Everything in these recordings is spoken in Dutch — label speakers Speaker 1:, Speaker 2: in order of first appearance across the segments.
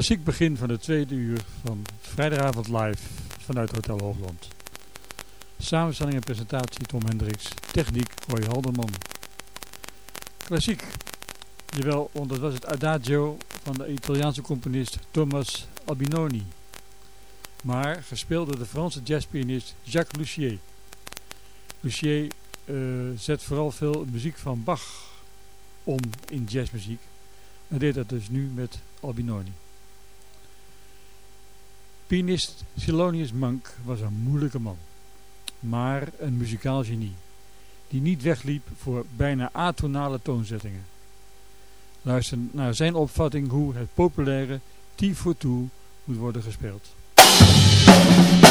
Speaker 1: Klassiek begin van het tweede uur van vrijdagavond live vanuit Hotel Hoogland. Samenstelling en presentatie Tom Hendricks, techniek Roy Halderman. Klassiek, jawel, want dat was het Adagio van de Italiaanse componist Thomas Albinoni. Maar gespeeld door de Franse jazzpianist Jacques Lussier.
Speaker 2: Lucier uh, zet vooral veel muziek van Bach om in jazzmuziek. En deed dat dus nu met Albinoni. Pianist Thelonious Monk was een moeilijke man, maar een muzikaal genie, die niet wegliep voor bijna atonale toonzettingen. Luister naar zijn opvatting hoe het populaire T for Two moet worden gespeeld. MUZIEK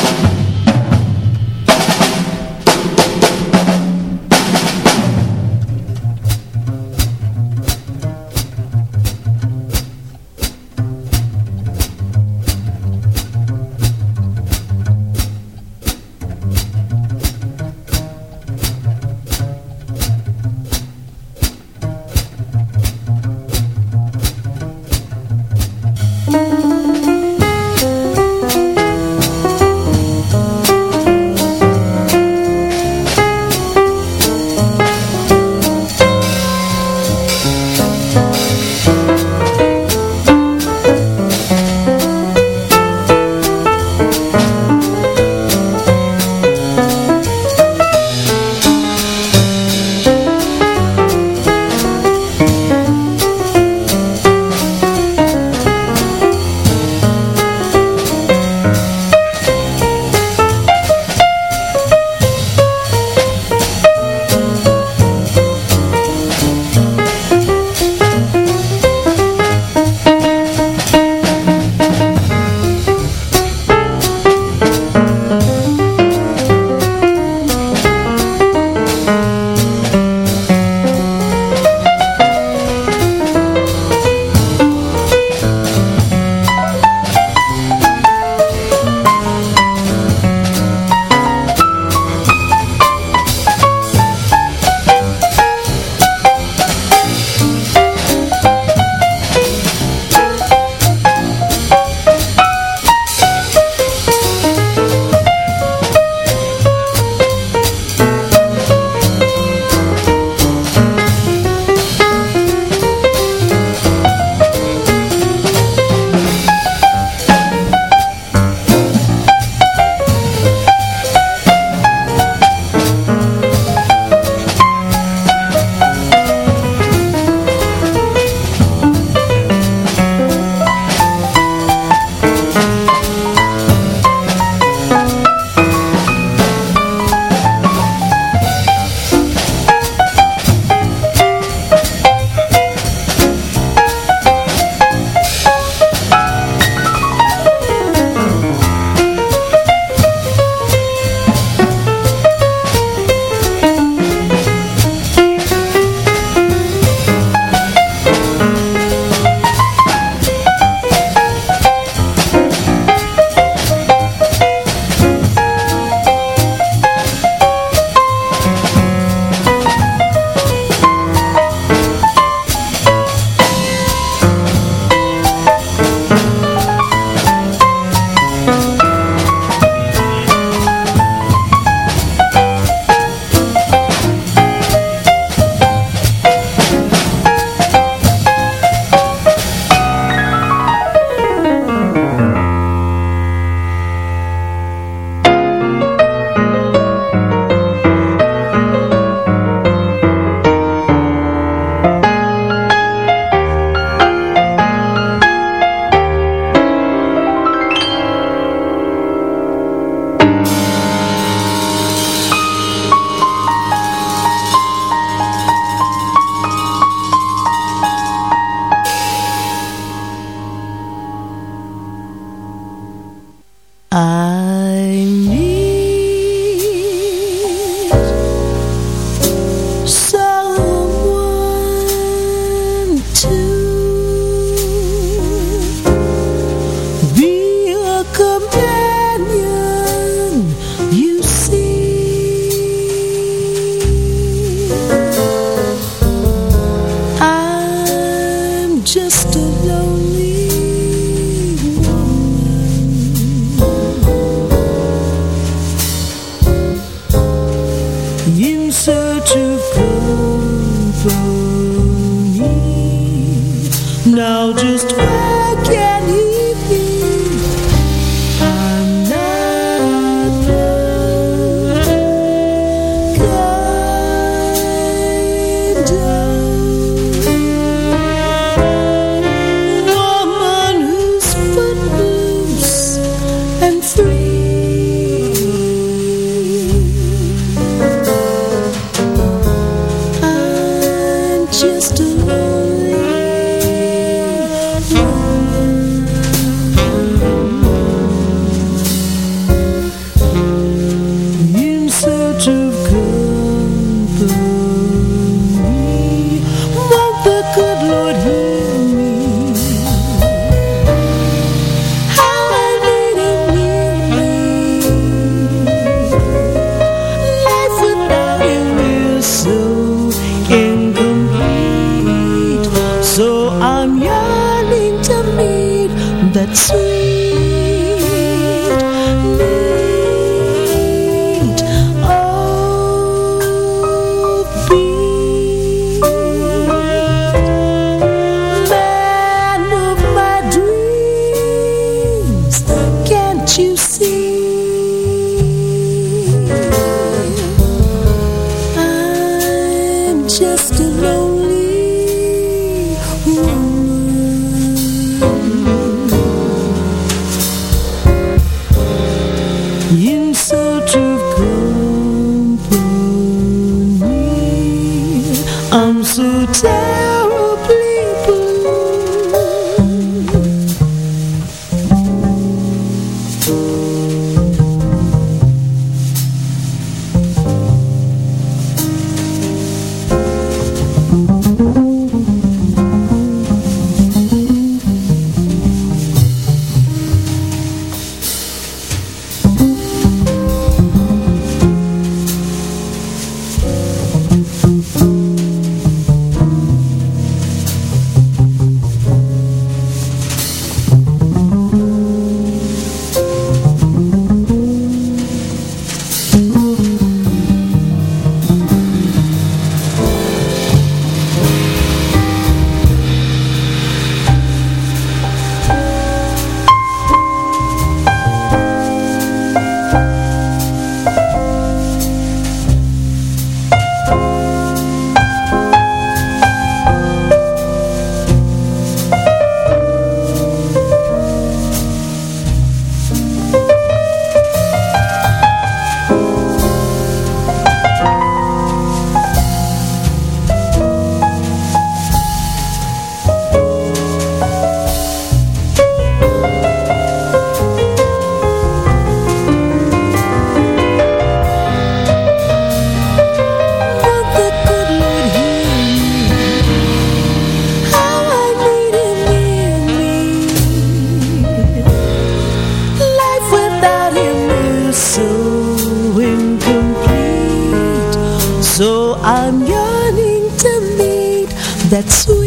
Speaker 2: that's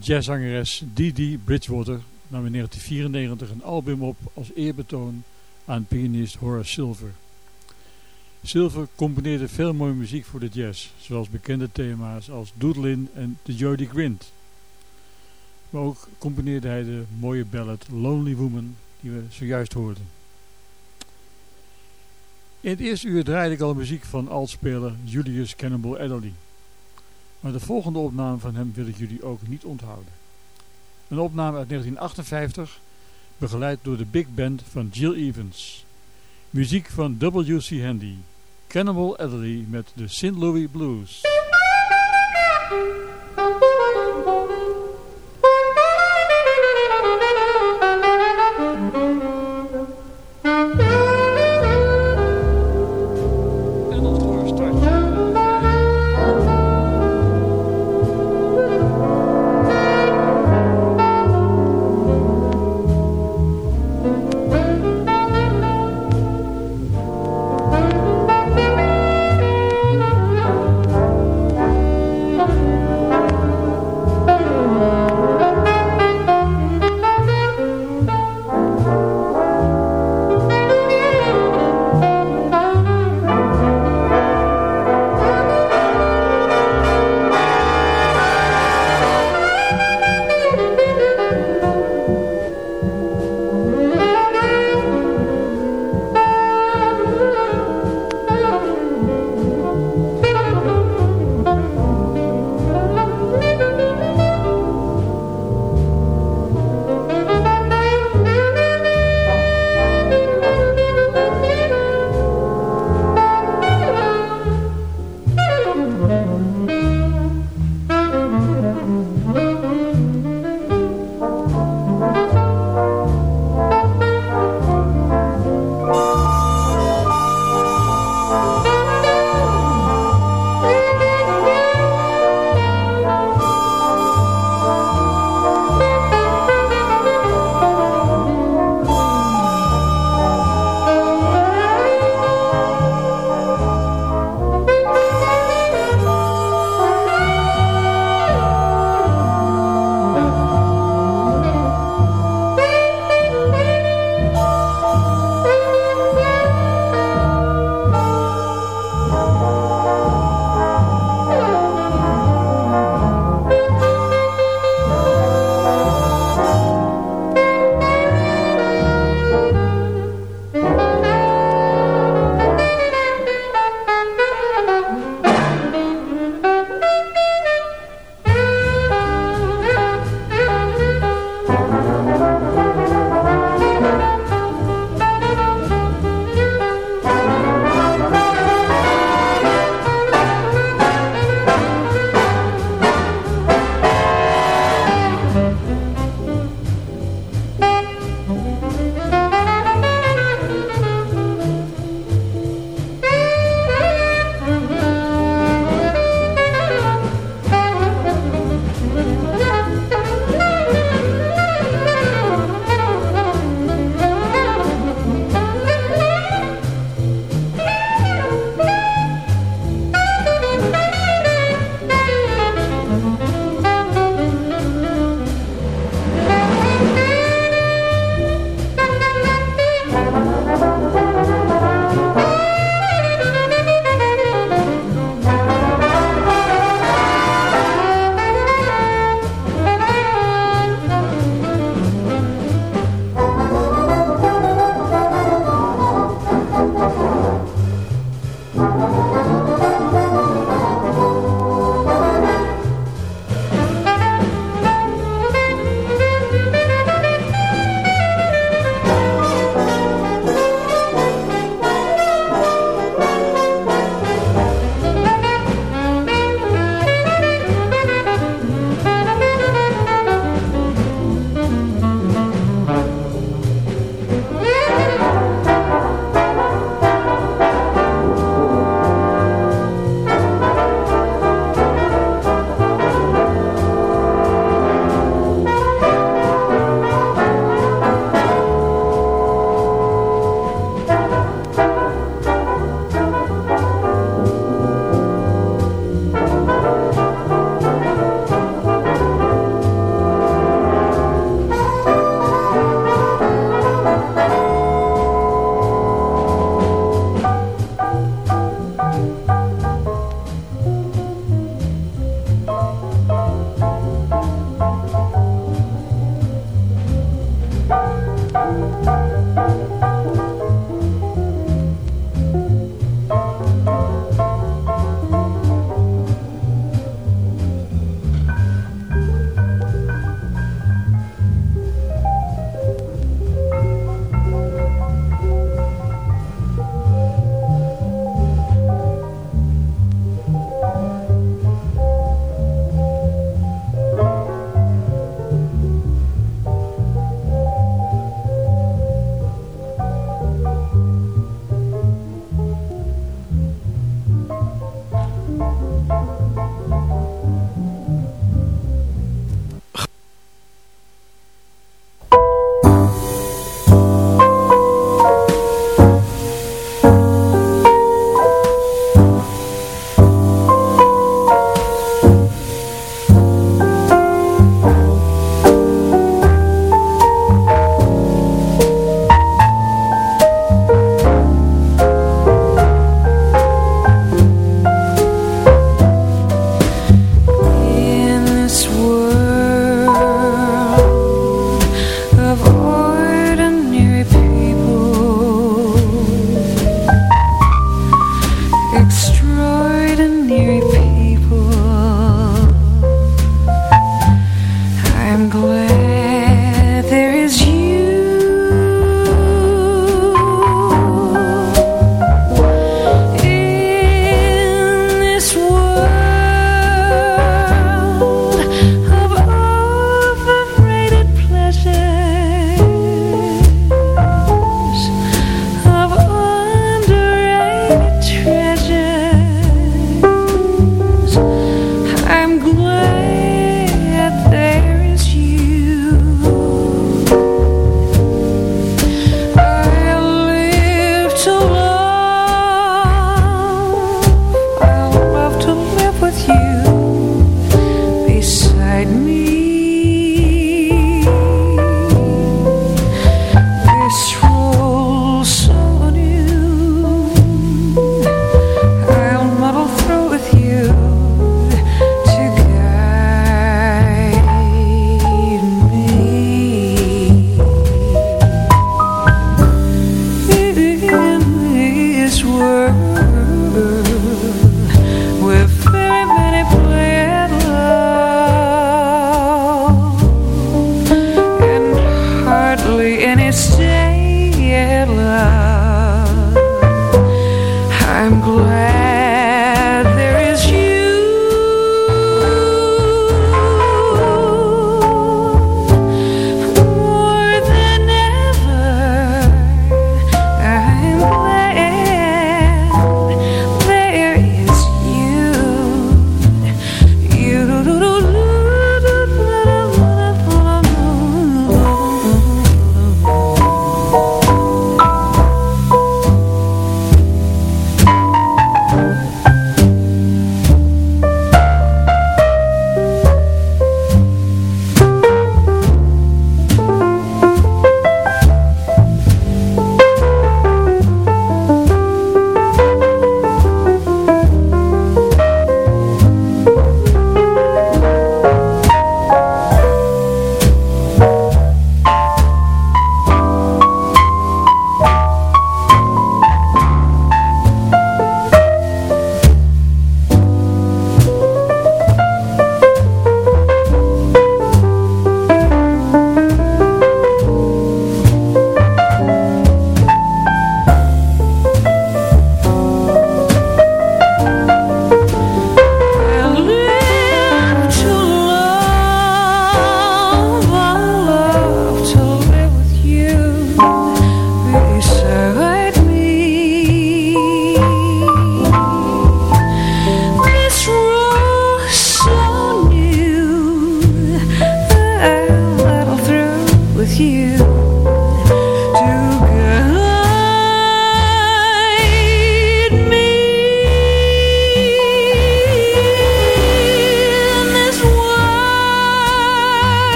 Speaker 2: jazzzangeres Didi Bridgewater nam in 1994 een album op als eerbetoon aan pianist Horace Silver. Silver componeerde veel mooie muziek voor de jazz, zoals bekende thema's als Doodlin en The Jody Grint. Maar ook componeerde hij de mooie ballad Lonely Woman die we zojuist hoorden. In het eerste uur draaide ik al muziek van altspeler Julius Cannibal Adderley. Maar de volgende opname van hem wil ik jullie ook niet onthouden. Een opname uit 1958, begeleid door de big band van Jill Evans. Muziek van W.C. Handy. Cannibal Adderley met de St. Louis Blues.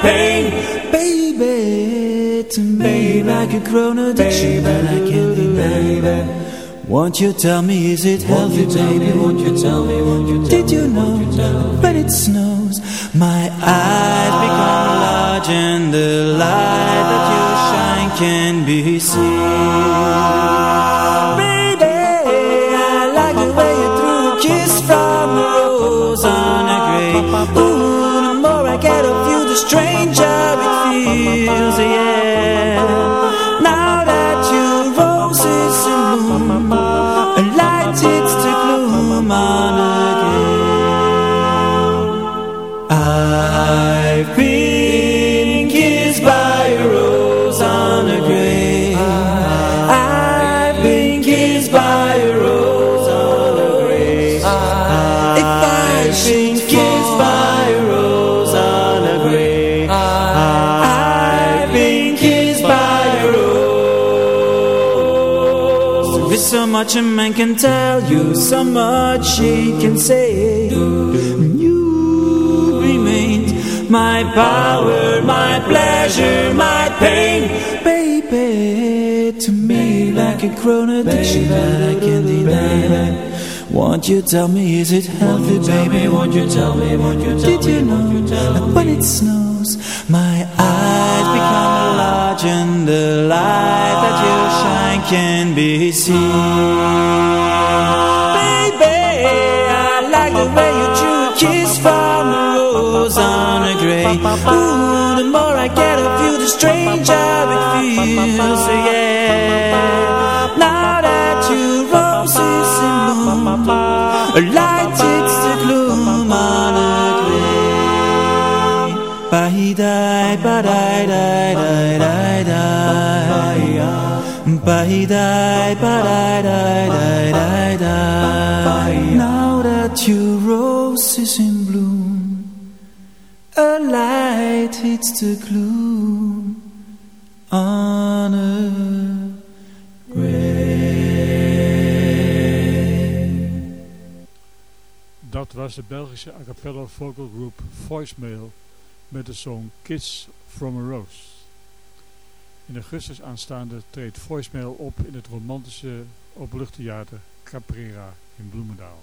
Speaker 3: Pain, baby. To me, like a grown addiction that I can't deny. Won't you tell me, is it healthy, baby? Won't you tell me, won't you tell Did you know when it snows, my eyes ah. become large and the light that you shine can be seen? Ah. Stranger can tell you, so much he can say. You remained my power, my pleasure, my pain, baby. To me, like a grown addiction that I can't deny. Won't you tell me, is it healthy, baby? Won't you tell me, won't you tell Did you know that when it snows, my eyes become and the light that you shine can be seen? Baby, I like the way you drew a kiss from a rose on a grave. Ooh, the more I get of you, the stranger it feels, yeah. Now that your rose is in bloom, a light hits the gloom on a grave. Ba-hee-die, ba-die, Ba-hee-die, ba-die, die, die, die, die. Now that your rose is in bloom, a light hits the gloom on a grave.
Speaker 1: Dat was de Belgische a cappella vocal group Voicemail met de song Kiss from a Rose. In augustus aanstaande treedt Voicemail op in het romantische openluchttheater Caprera in Bloemendaal.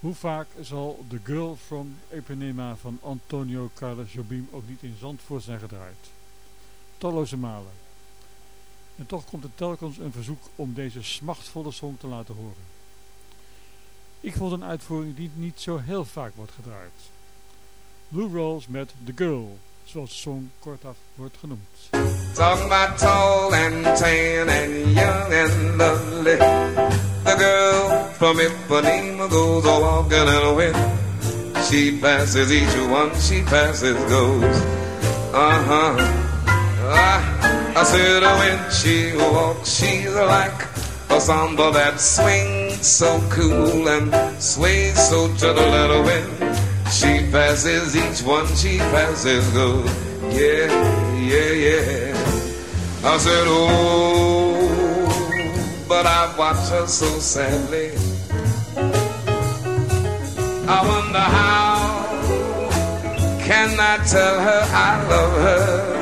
Speaker 1: Hoe vaak zal The Girl from Ipanema van Antonio Carlos Jobim ook niet in Zandvoort zijn gedraaid? Talloze malen. En toch komt er telkens een verzoek om deze smachtvolle song te laten horen. Ik vond een uitvoering die niet zo heel vaak wordt gedraaid. Lou Rawls met The Girl, zoals de song kortaf wordt genoemd.
Speaker 4: Talking about tall and tan and young and lovely. The girl from Ipanema goes a walking and when she passes each one she passes goes. Uh huh. I, said when she walks she's like a samba that swings so cool and sways so to the little wind. She passes each one she passes go. Yeah, yeah, yeah. I said, oh, but I watch her so sadly. I wonder how can I tell her I love her?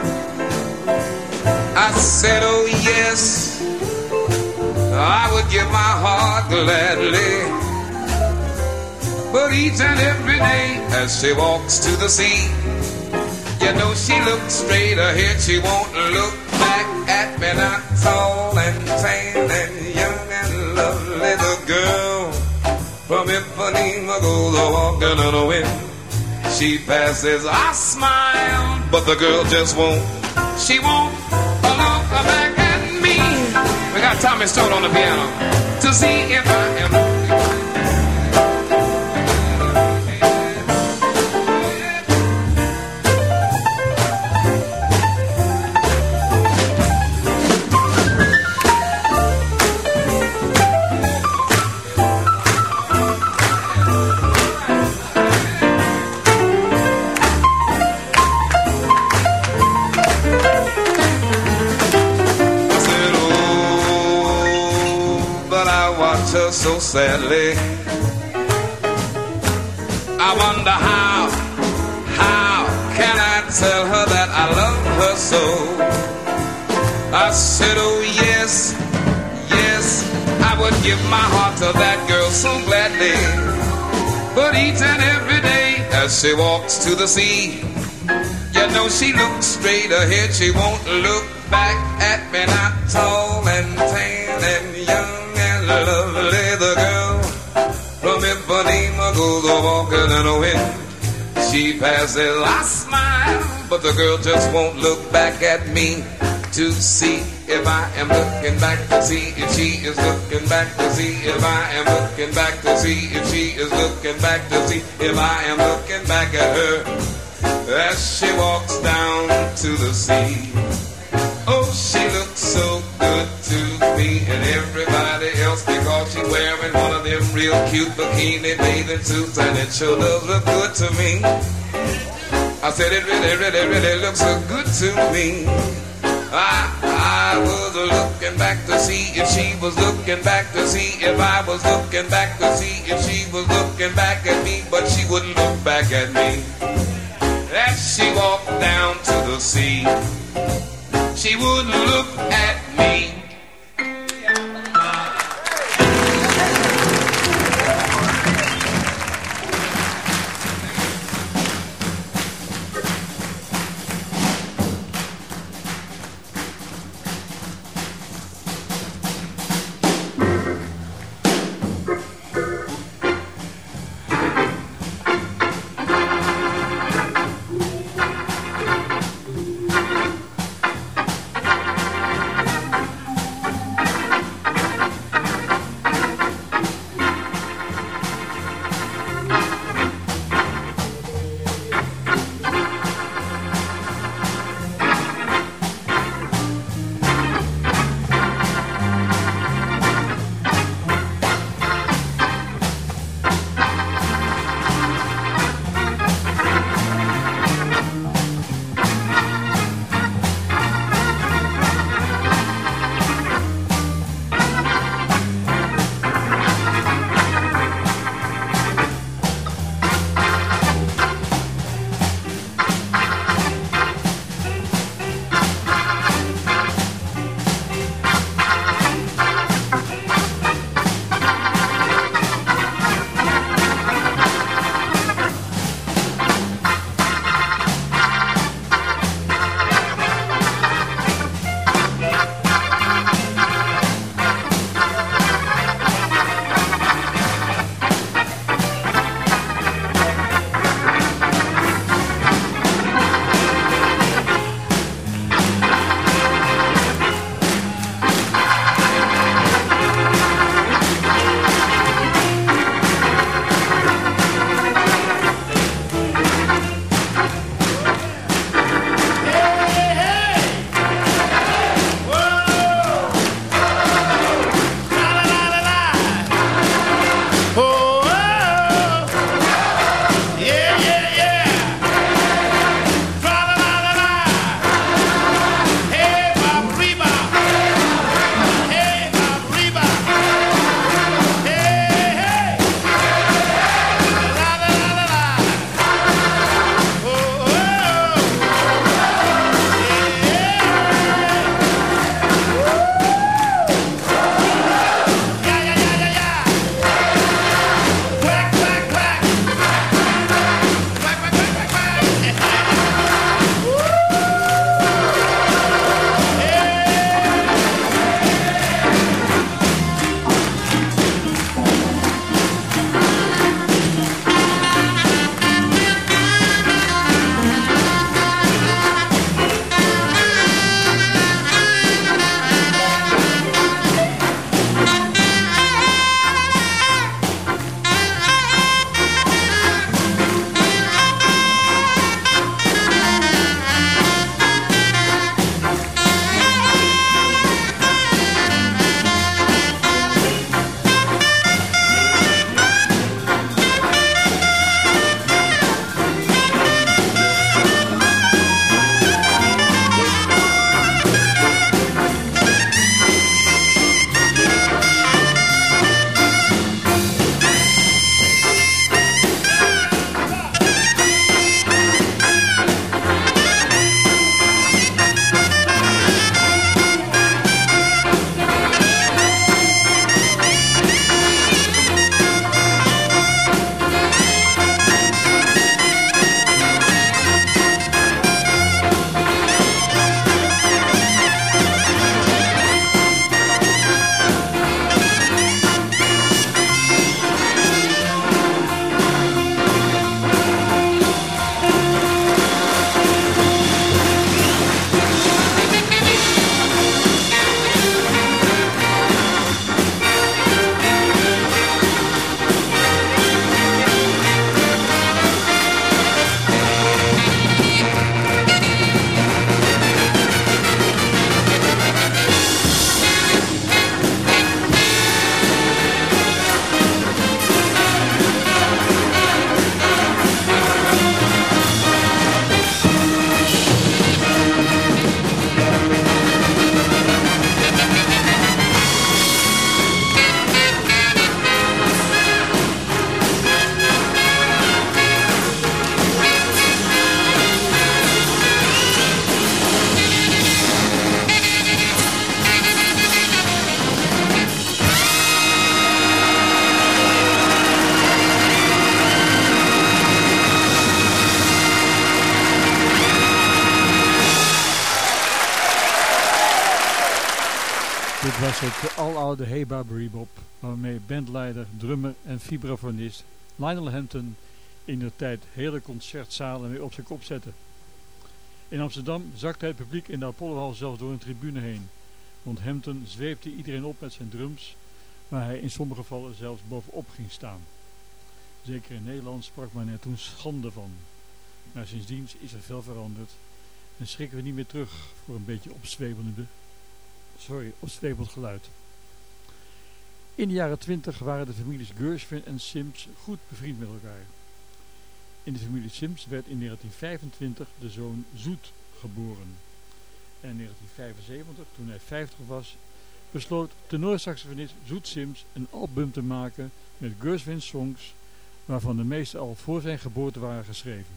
Speaker 4: I said, oh yes, I would give my heart gladly. But each and every day as she walks to the sea, you know she looks straight ahead, she won't look back at me, not tall and tan and young and lovely. The girl from Ipanema goes a walking in the wind. She passes, I smile, but the girl just won't. She won't look back at me. We got Tommy Stone on the piano to see if I am. So sadly. I wonder how, how can I tell her that I love her so? I said, oh yes, yes, I would give my heart to that girl so gladly. But each and every day as she walks to the sea, you know she looks straight ahead, she won't look back at me, not tall and She passes, I smile, but the girl just won't look back at me to see if I am looking back to see if she is looking back to see if I am looking back to see if she is looking back to see if I am looking back at her as she walks down to the sea. Oh, she looks so me and everybody else because she's wearing one of them real cute bikini bathing suits and it sure does look good to me. I said it really, really, really looks so good to me. I, I was looking back to see if she was looking back to see if I was looking back to see if she was looking back at me, but she wouldn't look back at me. As she walked down to the sea she wouldn't look at me.
Speaker 1: Hey Barbary Bob, waarmee bandleider, drummer en vibrafonist Lionel Hampton in de tijd hele concertzalen mee op zijn kop zette. In Amsterdam zakte het publiek in de Apollohal zelfs door een tribune heen, want Hampton zweepte iedereen op met zijn drums, waar hij in sommige gevallen zelfs bovenop ging staan. Zeker in Nederland sprak men er toen schande van. Maar sindsdien is er veel veranderd en schrikken we niet meer terug voor een beetje opzwevende sorry, geluid. In de jaren 20 waren de families Gershwin en Sims goed bevriend met elkaar. In de familie Sims werd in 1925 de zoon Zoet geboren. En in 1975, toen hij 50 was, besloot tenorsaxofonist Zoet Sims een album te maken met Gershwin songs, waarvan de meeste al voor zijn geboorte waren geschreven.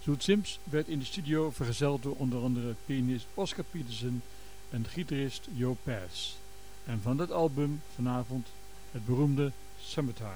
Speaker 1: Zoet Sims werd in de studio vergezeld door onder andere pianist Oscar Peterson en gitarist Joe Pass. En van dat album vanavond het beroemde Summertime.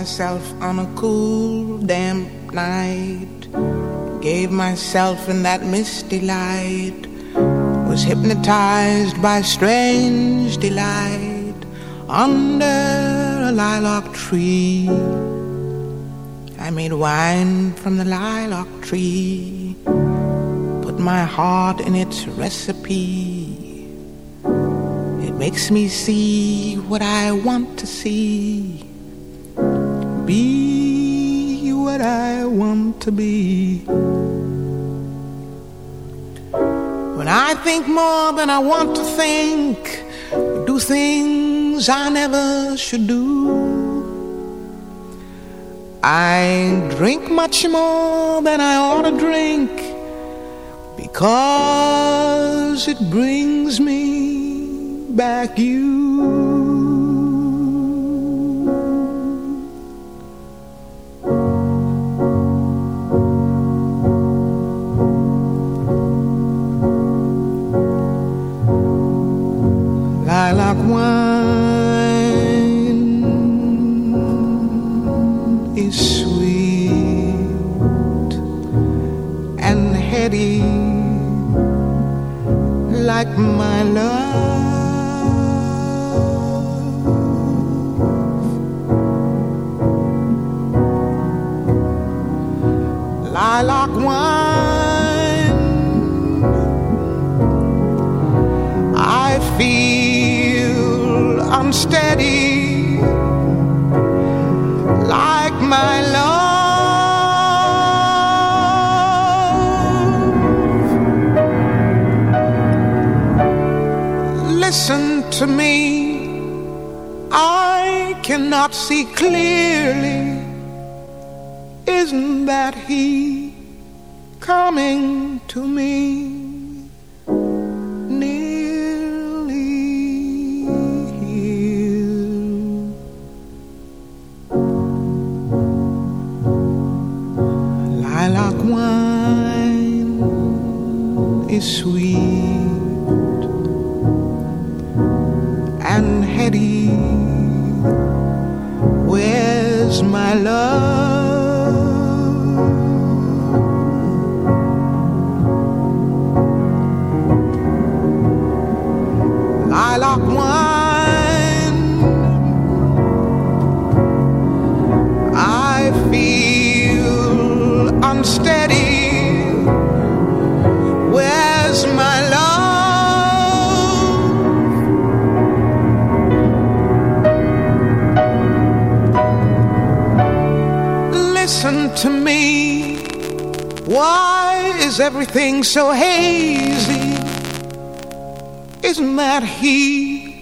Speaker 5: Myself on a cool, damp night. Gave myself in that misty light. Was hypnotized by strange delight under a lilac tree. I made wine from the lilac tree. Put my heart in its recipe. It makes me see what I want to see be what I want to be. When I think more than I want to think, do things I never should do. I drink much more than I ought to drink because it brings me back you. Everything so hazy? Isn't that he?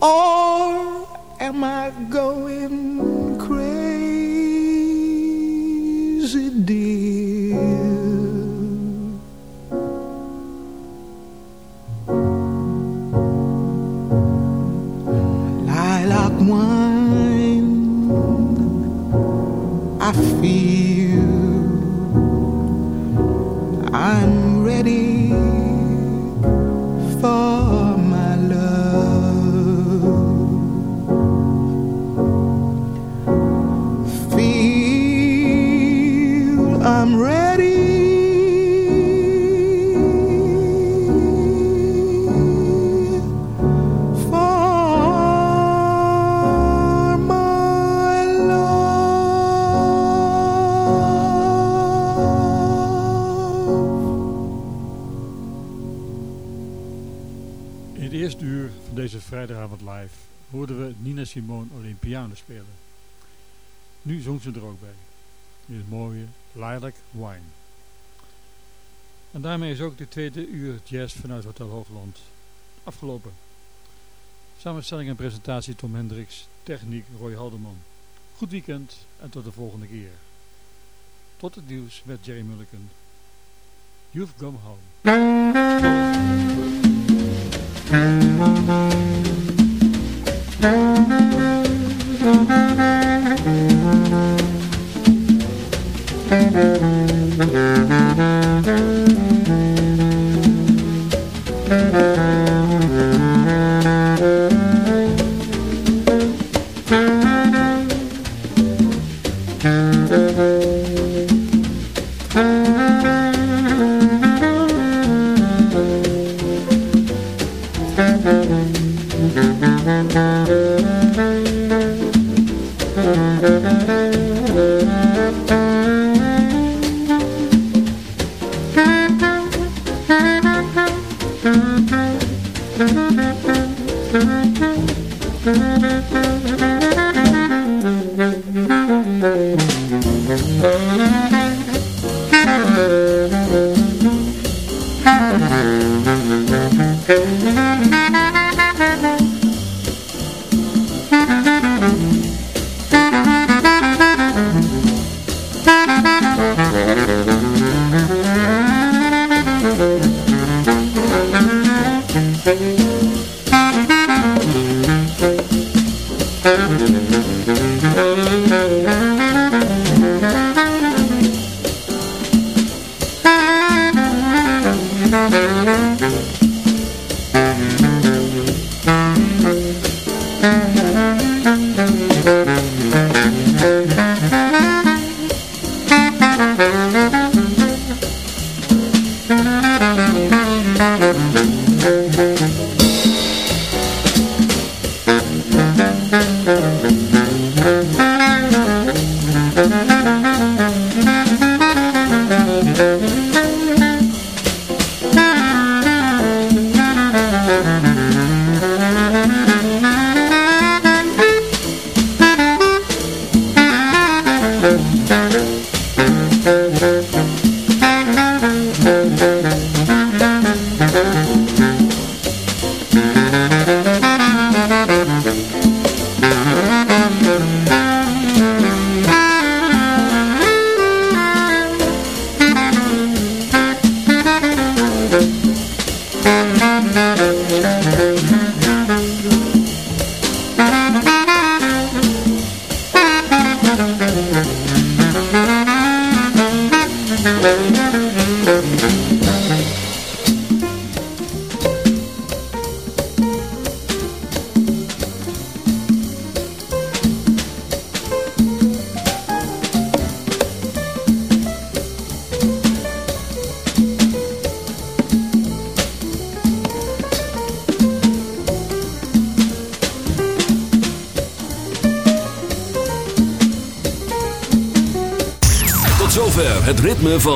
Speaker 5: Or am I going
Speaker 1: Nu zong ze er ook bij. In het mooie Lilac Wine. En daarmee is ook de tweede uur jazz vanuit Hotel Hoogland afgelopen. Samenstelling en presentatie Tom Hendricks, techniek Roy Haldeman. Goed weekend en tot de volgende keer. Tot het nieuws met Jerry Mulliken. You've Come Home. Mm-hmm.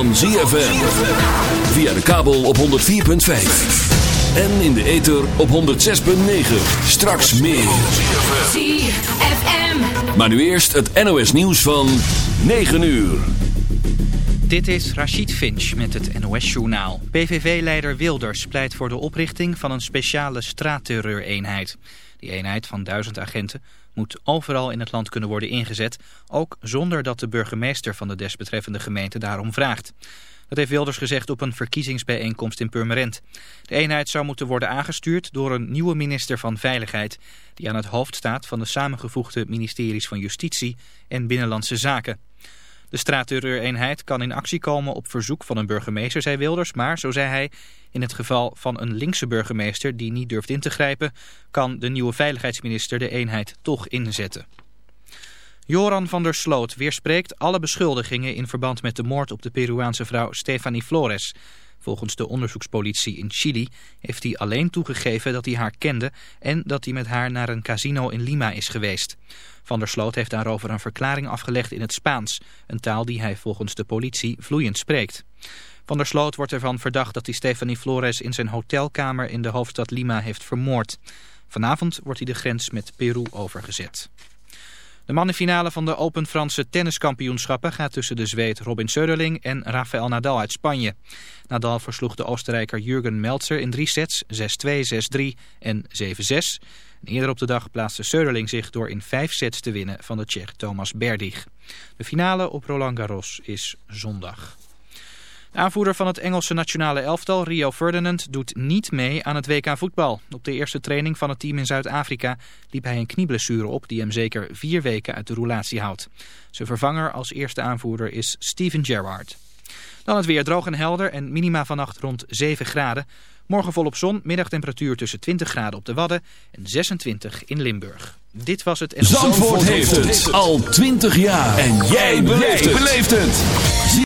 Speaker 6: Van ZFM. Via de kabel op 104.5. En in de ether op 106.9. Straks meer. ZFM. Maar nu eerst het NOS nieuws van 9 uur.
Speaker 7: Dit is Rachid Finch met het NOS-journaal. PVV-leider Wilders pleit voor de oprichting van een speciale straatterreureenheid. Die eenheid van duizend agenten moet overal in het land kunnen worden ingezet, ook zonder dat de burgemeester van de desbetreffende gemeente daarom vraagt. Dat heeft Wilders gezegd op een verkiezingsbijeenkomst in Purmerend. De eenheid zou moeten worden aangestuurd door een nieuwe minister van Veiligheid... die aan het hoofd staat van de samengevoegde ministeries van Justitie en Binnenlandse Zaken. De straatterreureenheid kan in actie komen op verzoek van een burgemeester, zei Wilders. Maar, zo zei hij, in het geval van een linkse burgemeester die niet durft in te grijpen... kan de nieuwe veiligheidsminister de eenheid toch inzetten. Joran van der Sloot weerspreekt alle beschuldigingen in verband met de moord op de Peruaanse vrouw Stefanie Flores... Volgens de onderzoekspolitie in Chili heeft hij alleen toegegeven dat hij haar kende en dat hij met haar naar een casino in Lima is geweest. Van der Sloot heeft daarover een verklaring afgelegd in het Spaans, een taal die hij volgens de politie vloeiend spreekt. Van der Sloot wordt ervan verdacht dat hij Stephanie Flores in zijn hotelkamer in de hoofdstad Lima heeft vermoord. Vanavond wordt hij de grens met Peru overgezet. De mannenfinale van de Open Franse tenniskampioenschappen gaat tussen de Zweed Robin Söderling en Rafael Nadal uit Spanje. Nadal versloeg de Oostenrijker Jurgen Meltzer in drie sets, 6-2, 6-3 en 7-6. Eerder op de dag plaatste Söderling zich door in vijf sets te winnen van de Tsjech Thomas Berdych. De finale op Roland Garros is zondag. De aanvoerder van het Engelse nationale elftal, Rio Ferdinand, doet niet mee aan het WK voetbal. Op de eerste training van het team in Zuid-Afrika liep hij een knieblessure op die hem zeker vier weken uit de roulatie houdt. Zijn vervanger als eerste aanvoerder is Steven Gerrard. Dan het weer droog en helder en minima vannacht rond 7 graden. Morgen volop zon, middagtemperatuur tussen 20 graden op de Wadden en 26 in Limburg. Dit was het...
Speaker 6: Zandvoort, Zandvoort heeft het al 20 jaar. En jij beleeft het.